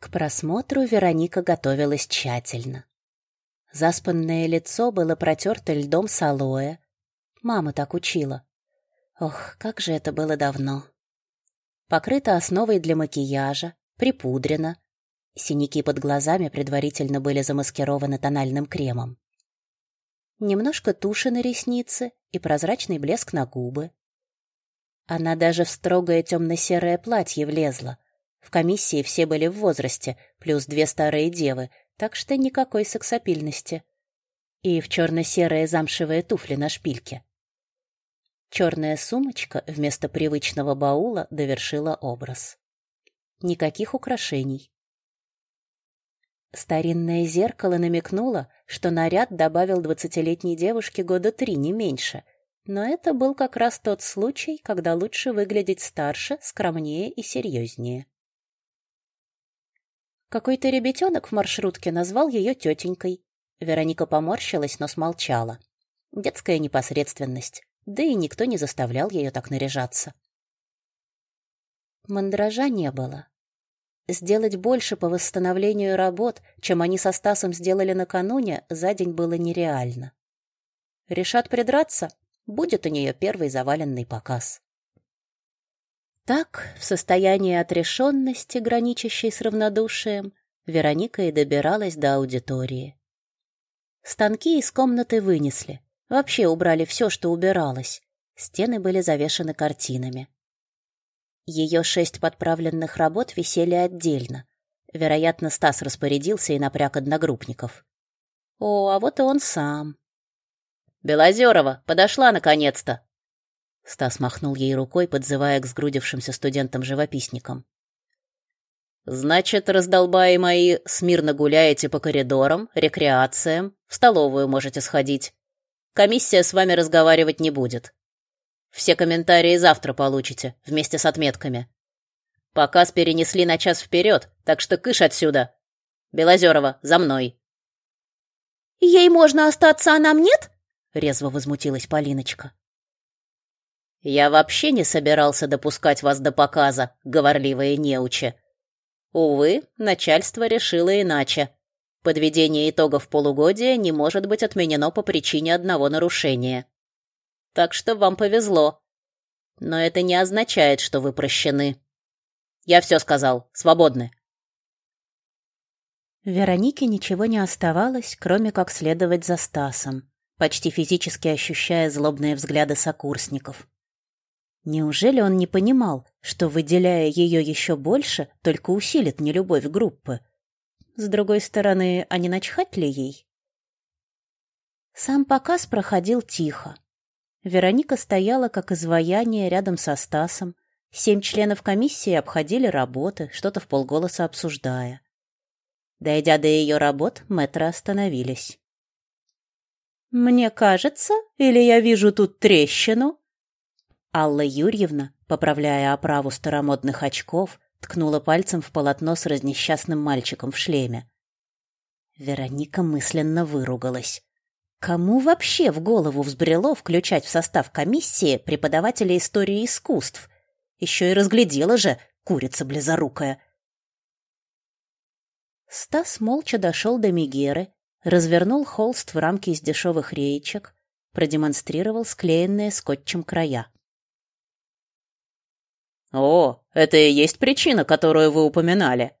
К просмотру Вероника готовилась тщательно. Заспанное лицо было протерто льдом с алоэ. Мама так учила. Ох, как же это было давно. Покрыто основой для макияжа, припудрено. Синяки под глазами предварительно были замаскированы тональным кремом. Немножко туши на ресницы и прозрачный блеск на губы. Она даже в строгое темно-серое платье влезла. В комиссии все были в возрасте, плюс две старые девы, так что никакой сексапильности. И в черно-серые замшевые туфли на шпильке. Черная сумочка вместо привычного баула довершила образ. Никаких украшений. Старинное зеркало намекнуло, что наряд добавил двадцатилетней девушке года три, не меньше. Но это был как раз тот случай, когда лучше выглядеть старше, скромнее и серьезнее. Какой-то ребятенок в маршрутке назвал ее тетенькой. Вероника поморщилась, но смолчала. Детская непосредственность да и никто не заставлял ее так наряжаться. Мандража не было. Сделать больше по восстановлению работ, чем они со Стасом сделали накануне, за день было нереально. Решат придраться, будет у нее первый заваленный показ. Так, в состоянии отрешенности, граничащей с равнодушием, Вероника и добиралась до аудитории. Станки из комнаты вынесли, Вообще убрали все, что убиралось. Стены были завешаны картинами. Ее шесть подправленных работ висели отдельно. Вероятно, Стас распорядился и напряг одногруппников. О, а вот и он сам. «Белозерова, подошла наконец-то!» Стас махнул ей рукой, подзывая к сгрудившимся студентам-живописникам. «Значит, раздолбаи мои, смирно гуляете по коридорам, рекреациям, в столовую можете сходить. Комиссия с вами разговаривать не будет. Все комментарии завтра получите, вместе с отметками. Показ перенесли на час вперед, так что кыш отсюда. Белозерова, за мной. Ей можно остаться, а нам нет? Резво возмутилась Полиночка. Я вообще не собирался допускать вас до показа, говорливые неучи. Увы, начальство решило иначе. Подведение итогов полугодия не может быть отменено по причине одного нарушения. Так что вам повезло. Но это не означает, что вы прощены. Я все сказал. Свободны. Веронике ничего не оставалось, кроме как следовать за Стасом, почти физически ощущая злобные взгляды сокурсников. Неужели он не понимал, что, выделяя ее еще больше, только усилит нелюбовь группы? С другой стороны, а не начхать ли ей? Сам показ проходил тихо. Вероника стояла как изваяние рядом со Стасом. Семь членов комиссии обходили работы, что-то в полголоса обсуждая. Дойдя до ее работ, мэтры остановились. «Мне кажется, или я вижу тут трещину?» Алла Юрьевна, поправляя оправу старомодных очков, ткнула пальцем в полотно с разнесчастным мальчиком в шлеме. Вероника мысленно выругалась. Кому вообще в голову взбрело включать в состав комиссии преподавателя истории искусств? Еще и разглядела же, курица близорукая. Стас молча дошел до Мегеры, развернул холст в рамке из дешевых реечек, продемонстрировал склеенные скотчем края. «О, это и есть причина, которую вы упоминали?»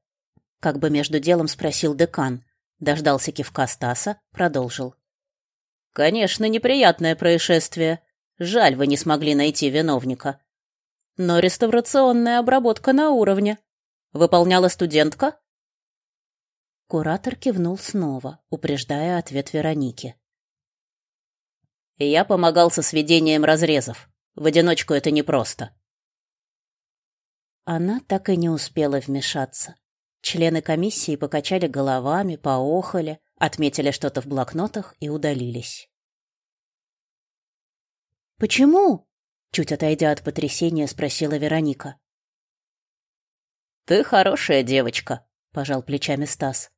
Как бы между делом спросил декан. Дождался кивка Стаса, продолжил. «Конечно, неприятное происшествие. Жаль, вы не смогли найти виновника. Но реставрационная обработка на уровне. Выполняла студентка?» Куратор кивнул снова, упреждая ответ Вероники. «Я помогал со сведением разрезов. В одиночку это непросто. Она так и не успела вмешаться. Члены комиссии покачали головами, поохали, отметили что-то в блокнотах и удалились. «Почему?» — чуть отойдя от потрясения, спросила Вероника. «Ты хорошая девочка», — пожал плечами Стас.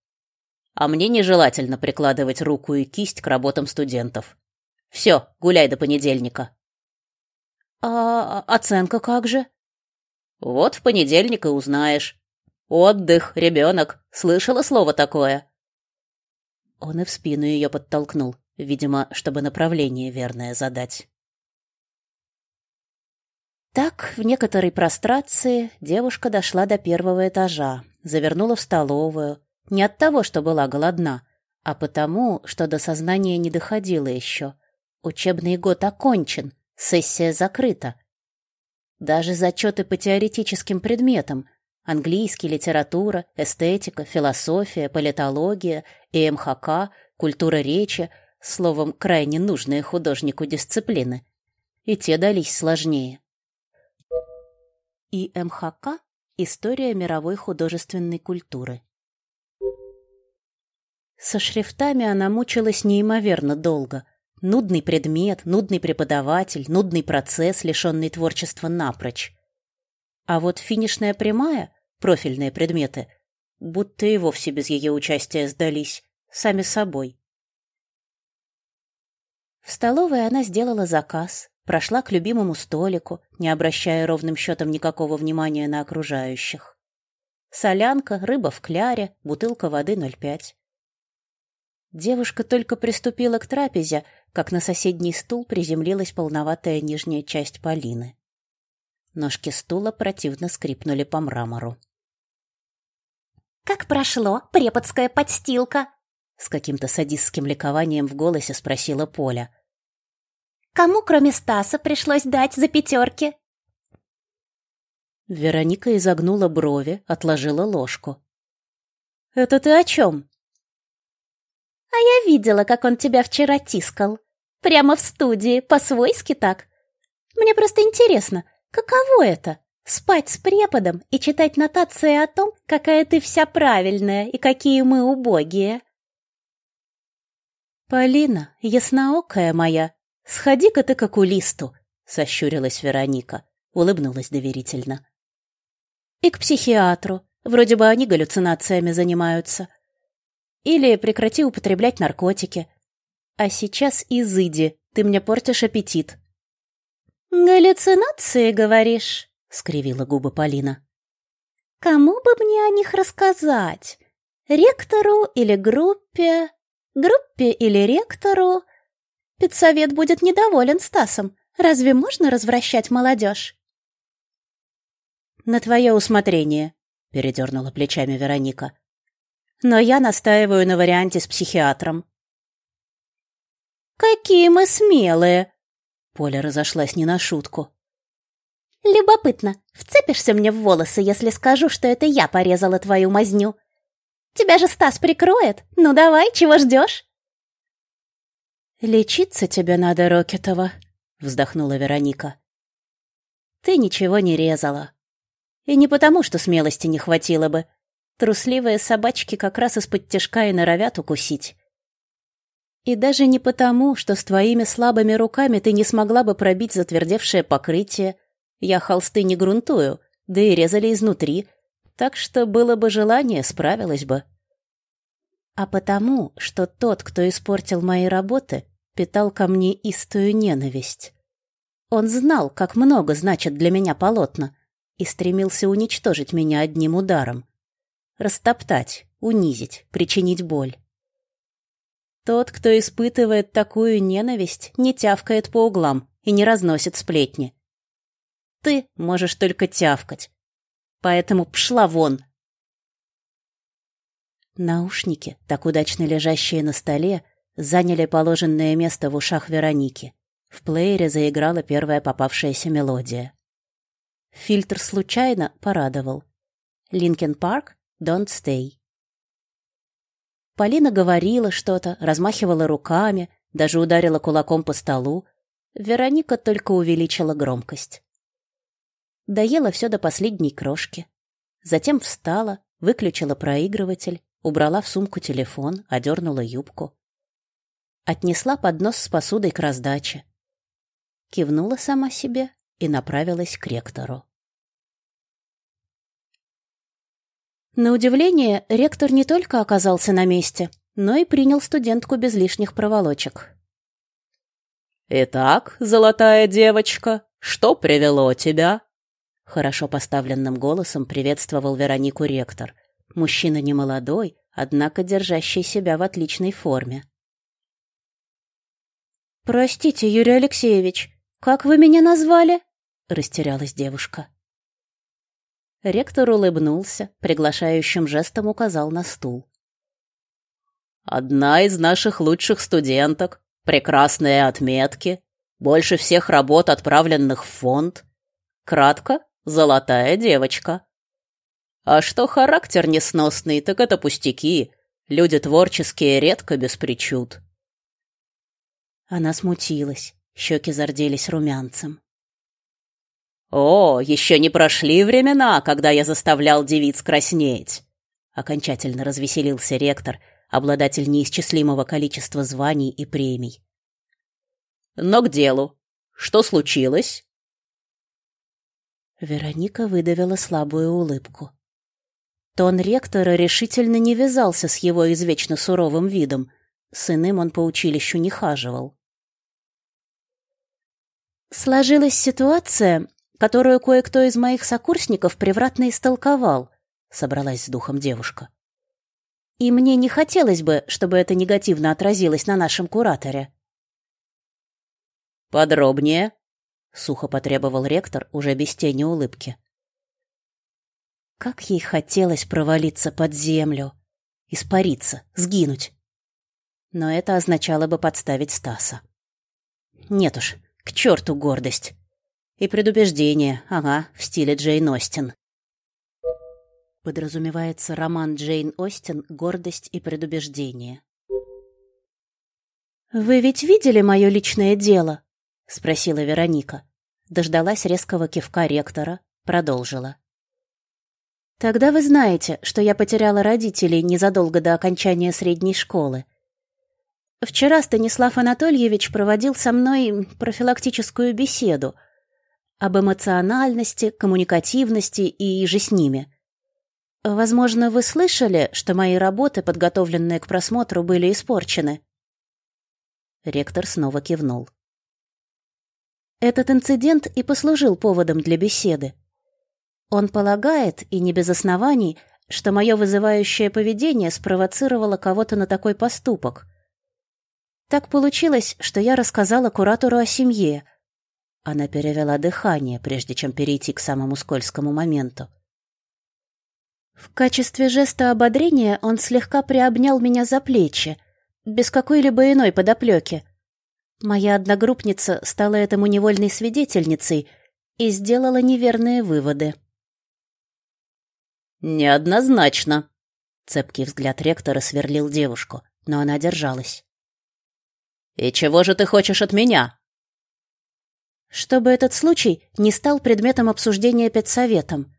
«А мне нежелательно прикладывать руку и кисть к работам студентов. Все, гуляй до понедельника». «А оценка как же?» Вот в понедельник и узнаешь. Отдых, ребенок. Слышала слово такое?» Он и в спину ее подтолкнул, видимо, чтобы направление верное задать. Так, в некоторой прострации девушка дошла до первого этажа, завернула в столовую, не от того, что была голодна, а потому, что до сознания не доходило еще. Учебный год окончен, сессия закрыта. Даже зачеты по теоретическим предметам — английский, литература, эстетика, философия, политология, МХК, культура речи, словом, крайне нужные художнику дисциплины. И те дались сложнее. И МХК — история мировой художественной культуры. Со шрифтами она мучилась неимоверно долго. Нудный предмет, нудный преподаватель, нудный процесс, лишенный творчества напрочь. А вот финишная прямая, профильные предметы, будто и вовсе без ее участия сдались, сами собой. В столовой она сделала заказ, Прошла к любимому столику, не обращая ровным счетом никакого внимания на окружающих. Солянка, рыба в кляре, бутылка воды 0,5. Девушка только приступила к трапезе, как на соседний стул приземлилась полноватая нижняя часть Полины. Ножки стула противно скрипнули по мрамору. «Как прошло, преподская подстилка?» С каким-то садистским ликованием в голосе спросила Поля. Кому, кроме Стаса, пришлось дать за пятерки?» Вероника изогнула брови, отложила ложку. «Это ты о чем?» «А я видела, как он тебя вчера тискал. Прямо в студии, по-свойски так. Мне просто интересно, каково это — спать с преподом и читать нотации о том, какая ты вся правильная и какие мы убогие?» «Полина, ясноокая моя, «Сходи-ка ты к окулисту», — сощурилась Вероника, улыбнулась доверительно. «И к психиатру. Вроде бы они галлюцинациями занимаются. Или прекрати употреблять наркотики. А сейчас изыди, ты мне портишь аппетит». «Галлюцинации, говоришь?» — скривила губы Полина. «Кому бы мне о них рассказать? Ректору или группе? Группе или ректору? Педсовет будет недоволен Стасом. Разве можно развращать молодежь? На твое усмотрение, передернула плечами Вероника. Но я настаиваю на варианте с психиатром. Какие мы смелые! Поля разошлась не на шутку. Любопытно, вцепишься мне в волосы, если скажу, что это я порезала твою мазню? Тебя же Стас прикроет. Ну давай, чего ждешь? «Лечиться тебе надо, Рокетова», — вздохнула Вероника. «Ты ничего не резала. И не потому, что смелости не хватило бы. Трусливые собачки как раз из-под тяжка и норовят укусить. И даже не потому, что с твоими слабыми руками ты не смогла бы пробить затвердевшее покрытие. Я холсты не грунтую, да и резали изнутри, так что было бы желание, справилась бы. А потому, что тот, кто испортил мои работы, питал ко мне истую ненависть. Он знал, как много значит для меня полотна, и стремился уничтожить меня одним ударом. Растоптать, унизить, причинить боль. Тот, кто испытывает такую ненависть, не тявкает по углам и не разносит сплетни. Ты можешь только тявкать. Поэтому пшла вон. Наушники, так удачно лежащие на столе, заняли положенное место в ушах Вероники. В плеере заиграла первая попавшаяся мелодия. Фильтр случайно порадовал. «Линкен Парк, Don't Stay». Полина говорила что-то, размахивала руками, даже ударила кулаком по столу. Вероника только увеличила громкость. Доела все до последней крошки. Затем встала, выключила проигрыватель, убрала в сумку телефон, одернула юбку отнесла поднос с посудой к раздаче. Кивнула сама себе и направилась к ректору. На удивление, ректор не только оказался на месте, но и принял студентку без лишних проволочек. «Итак, золотая девочка, что привело тебя?» Хорошо поставленным голосом приветствовал Веронику ректор. Мужчина немолодой, однако держащий себя в отличной форме. «Простите, Юрий Алексеевич, как вы меня назвали?» — растерялась девушка. Ректор улыбнулся, приглашающим жестом указал на стул. «Одна из наших лучших студенток, прекрасные отметки, больше всех работ, отправленных в фонд. Кратко, золотая девочка. А что характер несносный, так это пустяки. Люди творческие редко без причуд. Она смутилась, щеки зарделись румянцем. «О, еще не прошли времена, когда я заставлял девиц краснеть!» Окончательно развеселился ректор, обладатель неисчислимого количества званий и премий. «Но к делу. Что случилось?» Вероника выдавила слабую улыбку. Тон ректора решительно не вязался с его извечно суровым видом. С иным он по училищу не хаживал. Сложилась ситуация, которую кое-кто из моих сокурсников превратно истолковал, собралась с духом девушка. И мне не хотелось бы, чтобы это негативно отразилось на нашем кураторе. Подробнее, сухо потребовал ректор, уже без тени улыбки. Как ей хотелось провалиться под землю, испариться, сгинуть. Но это означало бы подставить Стаса. Нет уж, к черту гордость. И предубеждение, ага, в стиле Джейн Остин. Подразумевается роман Джейн Остин «Гордость и предубеждение». «Вы ведь видели мое личное дело?» — спросила Вероника. Дождалась резкого кивка ректора, продолжила. «Тогда вы знаете, что я потеряла родителей незадолго до окончания средней школы. Вчера Станислав Анатольевич проводил со мной профилактическую беседу об эмоциональности, коммуникативности и же с ними. Возможно, вы слышали, что мои работы, подготовленные к просмотру, были испорчены. Ректор снова кивнул. Этот инцидент и послужил поводом для беседы. Он полагает, и не без оснований, что мое вызывающее поведение спровоцировало кого-то на такой поступок — так получилось, что я рассказала куратору о семье. Она перевела дыхание, прежде чем перейти к самому скользкому моменту. В качестве жеста ободрения он слегка приобнял меня за плечи, без какой-либо иной подоплеки. Моя одногруппница стала этому невольной свидетельницей и сделала неверные выводы. «Неоднозначно», — цепкий взгляд ректора сверлил девушку, но она держалась. «И чего же ты хочешь от меня?» «Чтобы этот случай не стал предметом обсуждения педсоветом.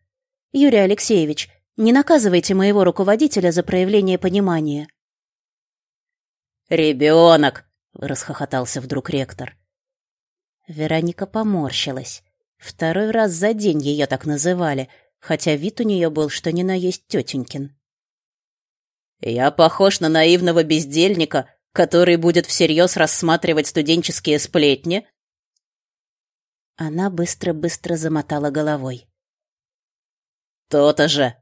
Юрий Алексеевич, не наказывайте моего руководителя за проявление понимания». «Ребенок!» — расхохотался вдруг ректор. Вероника поморщилась. Второй раз за день ее так называли, хотя вид у нее был, что ни на есть тетенькин. «Я похож на наивного бездельника, который будет всерьез рассматривать студенческие сплетни?» Она быстро-быстро замотала головой. «То-то же!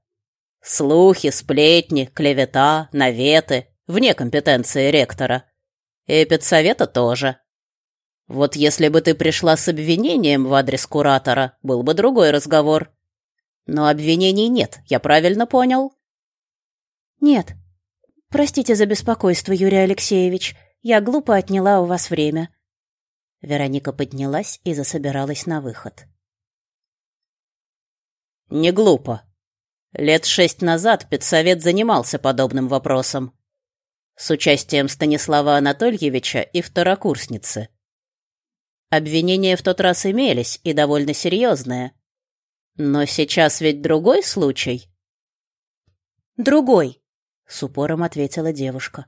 Слухи, сплетни, клевета, наветы вне компетенции ректора. И педсовета тоже. Вот если бы ты пришла с обвинением в адрес куратора, был бы другой разговор. Но обвинений нет, я правильно понял?» «Нет», Простите за беспокойство, Юрий Алексеевич. Я глупо отняла у вас время. Вероника поднялась и засобиралась на выход. Не глупо. Лет шесть назад педсовет занимался подобным вопросом. С участием Станислава Анатольевича и второкурсницы. Обвинения в тот раз имелись, и довольно серьезные. Но сейчас ведь другой случай. Другой, с упором ответила девушка.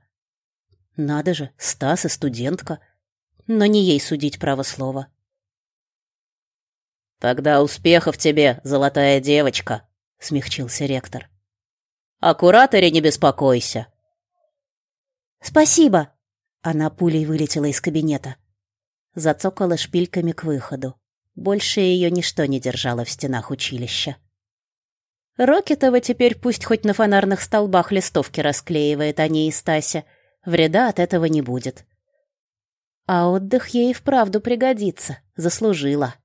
Надо же, Стас и студентка. Но не ей судить право слова. Тогда успехов тебе, золотая девочка, смягчился ректор. О кураторе не беспокойся. Спасибо. Она пулей вылетела из кабинета. Зацокала шпильками к выходу. Больше ее ничто не держало в стенах училища. Рокетова теперь пусть хоть на фонарных столбах листовки расклеивает, а не и Стася. Вреда от этого не будет. А отдых ей вправду пригодится, заслужила.